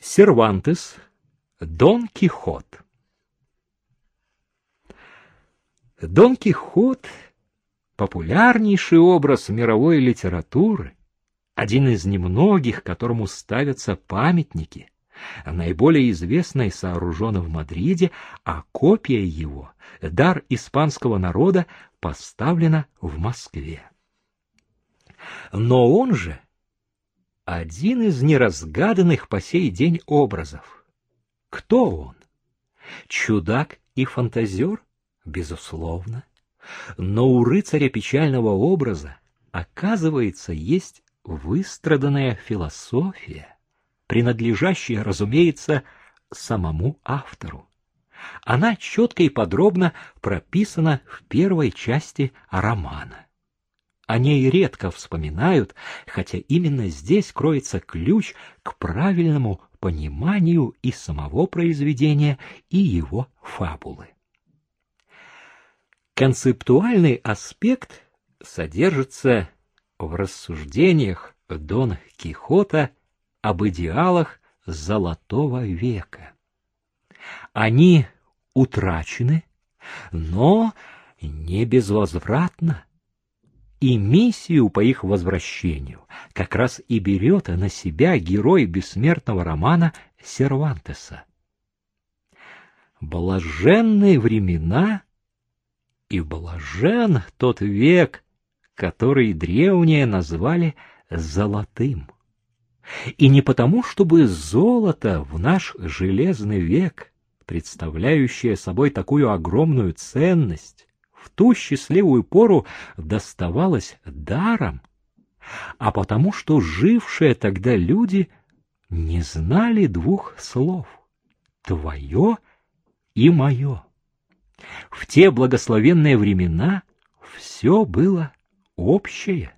Сервантес, Дон Кихот. Дон Кихот — популярнейший образ мировой литературы, один из немногих, которому ставятся памятники. Наиболее известный сооружен в Мадриде, а копия его, дар испанского народа, поставлена в Москве. Но он же один из неразгаданных по сей день образов. Кто он? Чудак и фантазер? Безусловно. Но у рыцаря печального образа, оказывается, есть выстраданная философия, принадлежащая, разумеется, самому автору. Она четко и подробно прописана в первой части романа. О ней редко вспоминают, хотя именно здесь кроется ключ к правильному пониманию и самого произведения, и его фабулы. Концептуальный аспект содержится в рассуждениях Дона Кихота об идеалах Золотого века. Они утрачены, но не безвозвратно и миссию по их возвращению как раз и берет на себя герой бессмертного романа Сервантеса. Блаженные времена и блажен тот век, который древние назвали золотым. И не потому, чтобы золото в наш железный век, представляющее собой такую огромную ценность, в ту счастливую пору доставалось даром, а потому что жившие тогда люди не знали двух слов — твое и мое. В те благословенные времена все было общее.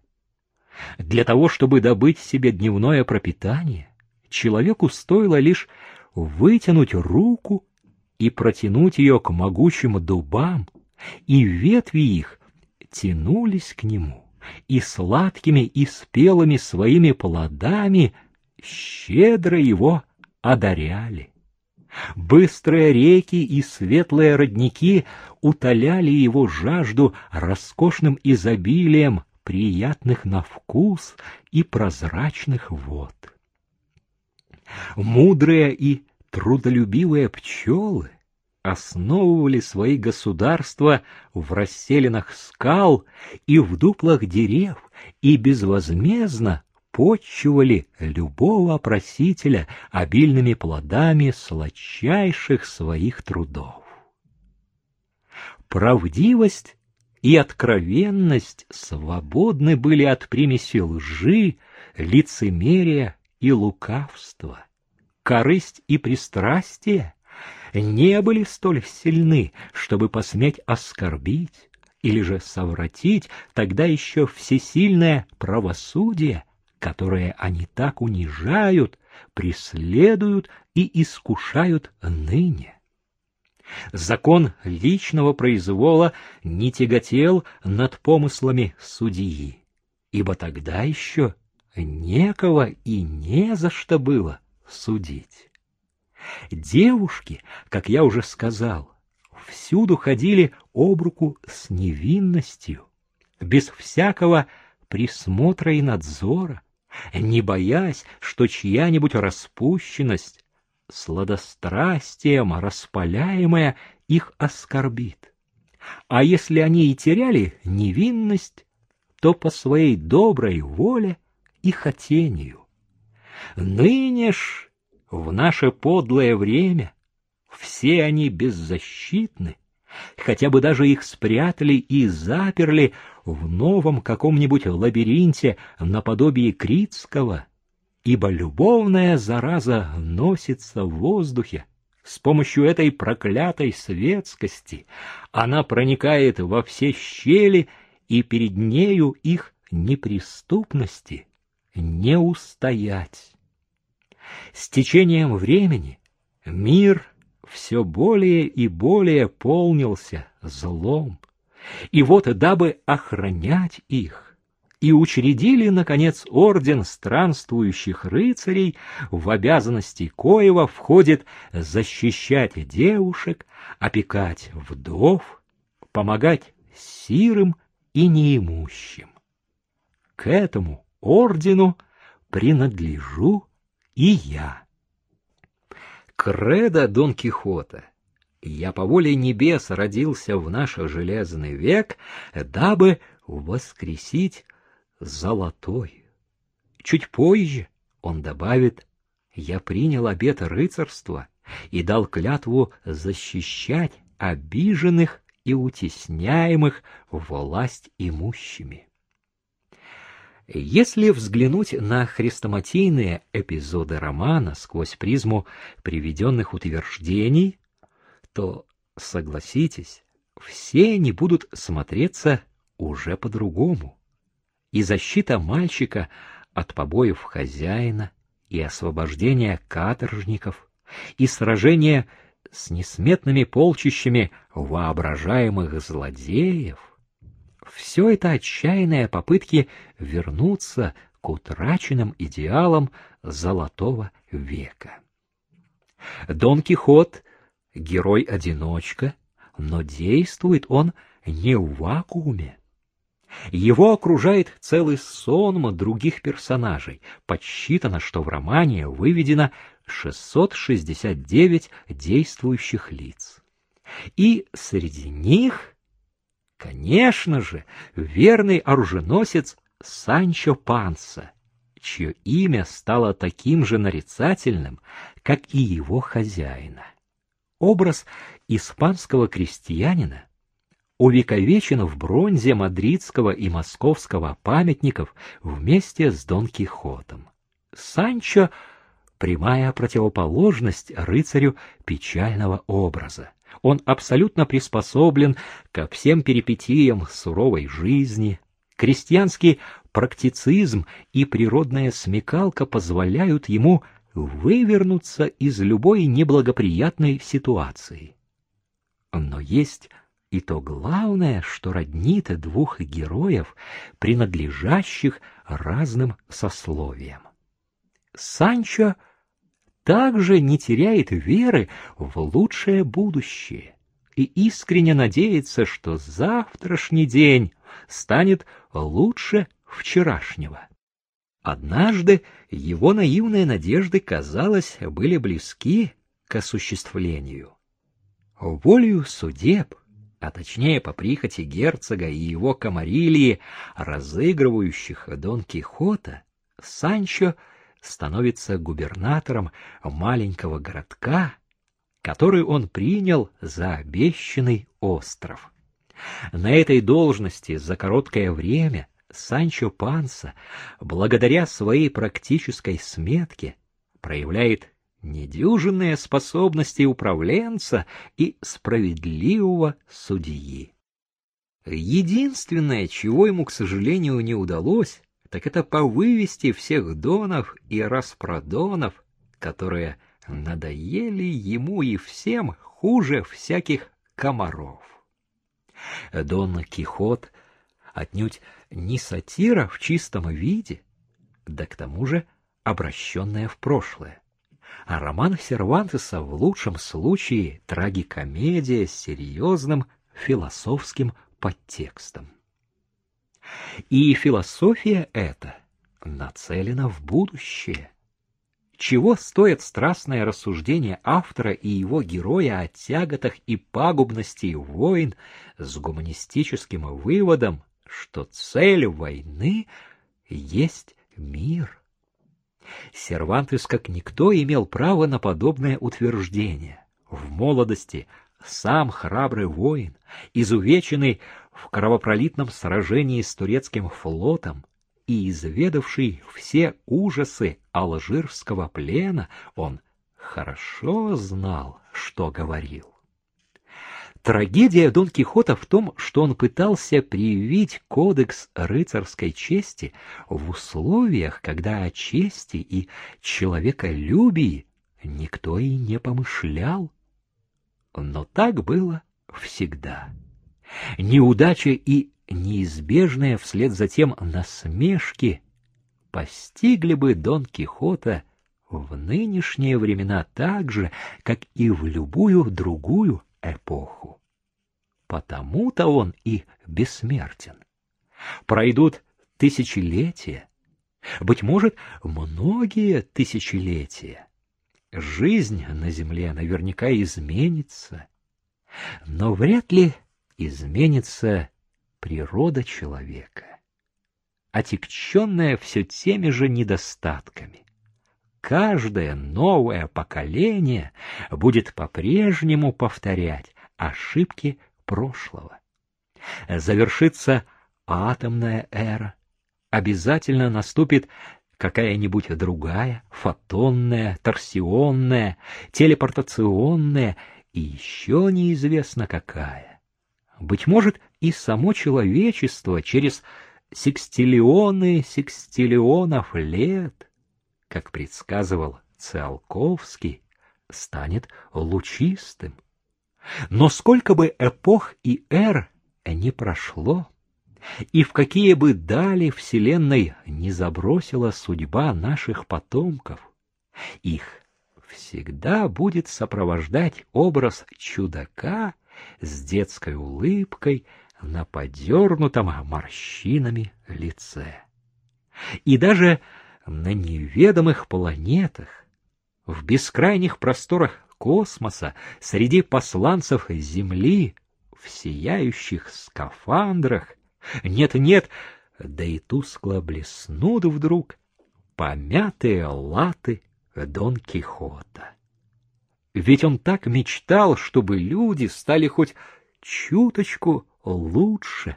Для того, чтобы добыть себе дневное пропитание, человеку стоило лишь вытянуть руку и протянуть ее к могучим дубам, и ветви их тянулись к нему, и сладкими и спелыми своими плодами щедро его одаряли. Быстрые реки и светлые родники утоляли его жажду роскошным изобилием приятных на вкус и прозрачных вод. Мудрые и трудолюбивые пчелы основывали свои государства в расселенных скал и в дуплах дерев и безвозмездно почивали любого просителя обильными плодами сладчайших своих трудов. Правдивость и откровенность свободны были от примеси лжи, лицемерия и лукавства. Корысть и пристрастие не были столь сильны, чтобы посметь оскорбить или же совратить тогда еще всесильное правосудие, которое они так унижают, преследуют и искушают ныне. Закон личного произвола не тяготел над помыслами судьи, ибо тогда еще некого и не за что было судить. Девушки, как я уже сказал, всюду ходили об руку с невинностью, без всякого присмотра и надзора, не боясь, что чья-нибудь распущенность, сладострастием распаляемая, их оскорбит. А если они и теряли невинность, то по своей доброй воле и хотению. Ныне ж в наше подлое время все они беззащитны, хотя бы даже их спрятали и заперли в новом каком-нибудь лабиринте наподобие Критского, ибо любовная зараза носится в воздухе. С помощью этой проклятой светскости она проникает во все щели, и перед нею их неприступности не устоять. С течением времени мир все более и более полнился злом. И вот, дабы охранять их, и учредили, наконец, орден странствующих рыцарей, в обязанности коего входит защищать девушек, опекать вдов, помогать сирым и неимущим. К этому ордену принадлежу и я. Кредо Дон Кихота. Я по воле небес родился в наш железный век, дабы воскресить золотой. Чуть позже он добавит, я принял обет рыцарства и дал клятву защищать обиженных и утесняемых власть имущими. Если взглянуть на хрестоматийные эпизоды романа сквозь призму приведенных утверждений, то, согласитесь, все они будут смотреться уже по-другому. И защита мальчика от побоев хозяина, и освобождение каторжников, и сражение с несметными полчищами воображаемых злодеев — все это отчаянные попытки вернуться к утраченным идеалам золотого века. Дон Кихот — герой-одиночка, но действует он не в вакууме. Его окружает целый сонм других персонажей. Подсчитано, что в романе выведено 669 действующих лиц. И среди них, конечно же, верный оруженосец Санчо Панса, чье имя стало таким же нарицательным, как и его хозяина. Образ испанского крестьянина увековечено в бронзе мадридского и московского памятников вместе с Дон Кихотом. Санчо — прямая противоположность рыцарю печального образа. Он абсолютно приспособлен ко всем перипетиям суровой жизни. Крестьянский практицизм и природная смекалка позволяют ему вывернуться из любой неблагоприятной ситуации. Но есть и то главное, что роднит двух героев, принадлежащих разным сословиям. Санчо также не теряет веры в лучшее будущее и искренне надеется, что завтрашний день станет лучше вчерашнего. Однажды его наивные надежды, казалось, были близки к осуществлению. Волею судеб а точнее по прихоти герцога и его комарилии, разыгрывающих Дон Кихота, Санчо становится губернатором маленького городка, который он принял за обещанный остров. На этой должности за короткое время Санчо Панса, благодаря своей практической сметке, проявляет недюжинные способности управленца и справедливого судьи. Единственное, чего ему, к сожалению, не удалось, так это повывести всех донов и распродонов, которые надоели ему и всем хуже всяких комаров. Дон Кихот отнюдь не сатира в чистом виде, да к тому же обращенная в прошлое а роман Сервантеса в лучшем случае трагикомедия с серьезным философским подтекстом. И философия эта нацелена в будущее. Чего стоит страстное рассуждение автора и его героя о тяготах и пагубности войн с гуманистическим выводом, что цель войны есть мир. Сервантес, как никто, имел право на подобное утверждение. В молодости сам храбрый воин, изувеченный в кровопролитном сражении с турецким флотом и изведавший все ужасы алжирского плена, он хорошо знал, что говорил. Трагедия Дон Кихота в том, что он пытался привить кодекс рыцарской чести в условиях, когда о чести и человеколюбии никто и не помышлял. Но так было всегда. Неудача и неизбежные вслед за тем насмешки постигли бы Дон Кихота в нынешние времена так же, как и в любую другую эпоху. Потому-то он и бессмертен. Пройдут тысячелетия, быть может, многие тысячелетия. Жизнь на земле наверняка изменится, но вряд ли изменится природа человека, отягченная все теми же недостатками. Каждое новое поколение будет по-прежнему повторять ошибки прошлого. Завершится атомная эра, обязательно наступит какая-нибудь другая, фотонная, торсионная, телепортационная и еще неизвестно какая. Быть может, и само человечество через секстиллионы секстиллионов лет, как предсказывал Циолковский, станет лучистым. Но сколько бы эпох и эр не прошло, и в какие бы дали Вселенной не забросила судьба наших потомков, их всегда будет сопровождать образ чудака с детской улыбкой на подернутом морщинами лице. И даже на неведомых планетах, в бескрайних просторах космоса, среди посланцев Земли, в сияющих скафандрах, нет-нет, да и тускло блеснут вдруг помятые латы Дон Кихота. Ведь он так мечтал, чтобы люди стали хоть чуточку лучше,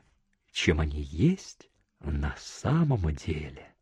чем они есть на самом деле.